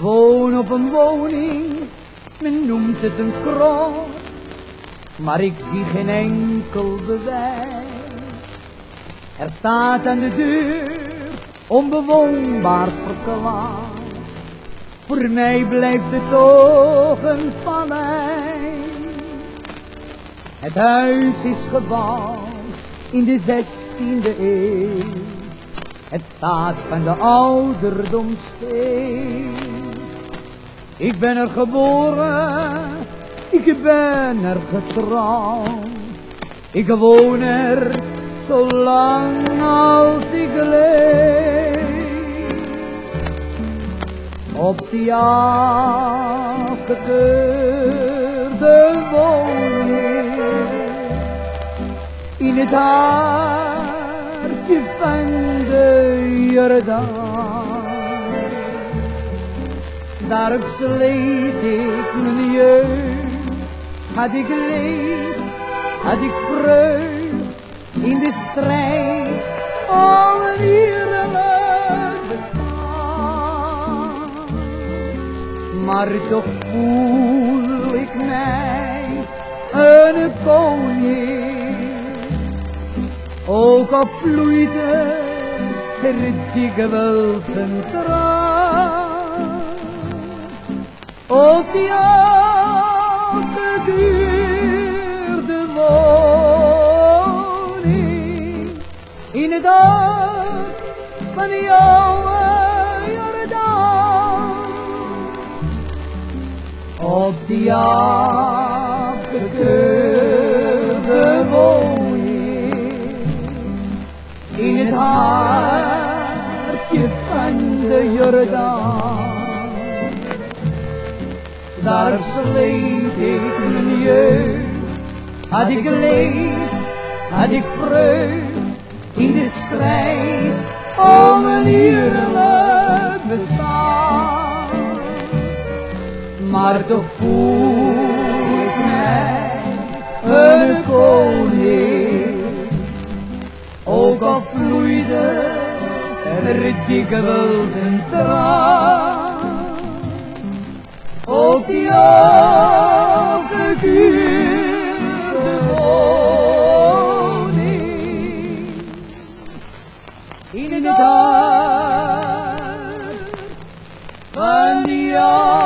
woon op een woning, men noemt het een krot, maar ik zie geen enkel bewijs. Er staat aan de deur, onbewoonbaar verklaard. Voor mij blijft het toch een paleis. Het huis is gebouwd in de zestiende eeuw. Het staat van de ouderdomsteen. Ik ben er geboren, ik ben er getrouwd. Ik woon er zolang als ik leef. Op die afgekeurde woning in het hartje van de Jordaan. Daar sleet ik mijn jeugd, had ik leed, had ik vreugd in de strijd om een eerlijk bestaan. Maar toch voel ik mij een koning, ook al vloeide er dikwijls een traan. Ook die afgekeurde woning in het hart van oude Jordaan. Op die afgekeurde woning in het hartje van de Jordaan. Daar sleet ik mijn jeugd, had ik leed, had ik vreugd in de strijd om een eerlijk bestaan. Maar toch voel ik mij een koning, ook al vloeide er dikwijls een traan. In het hart van die oude Jordaan.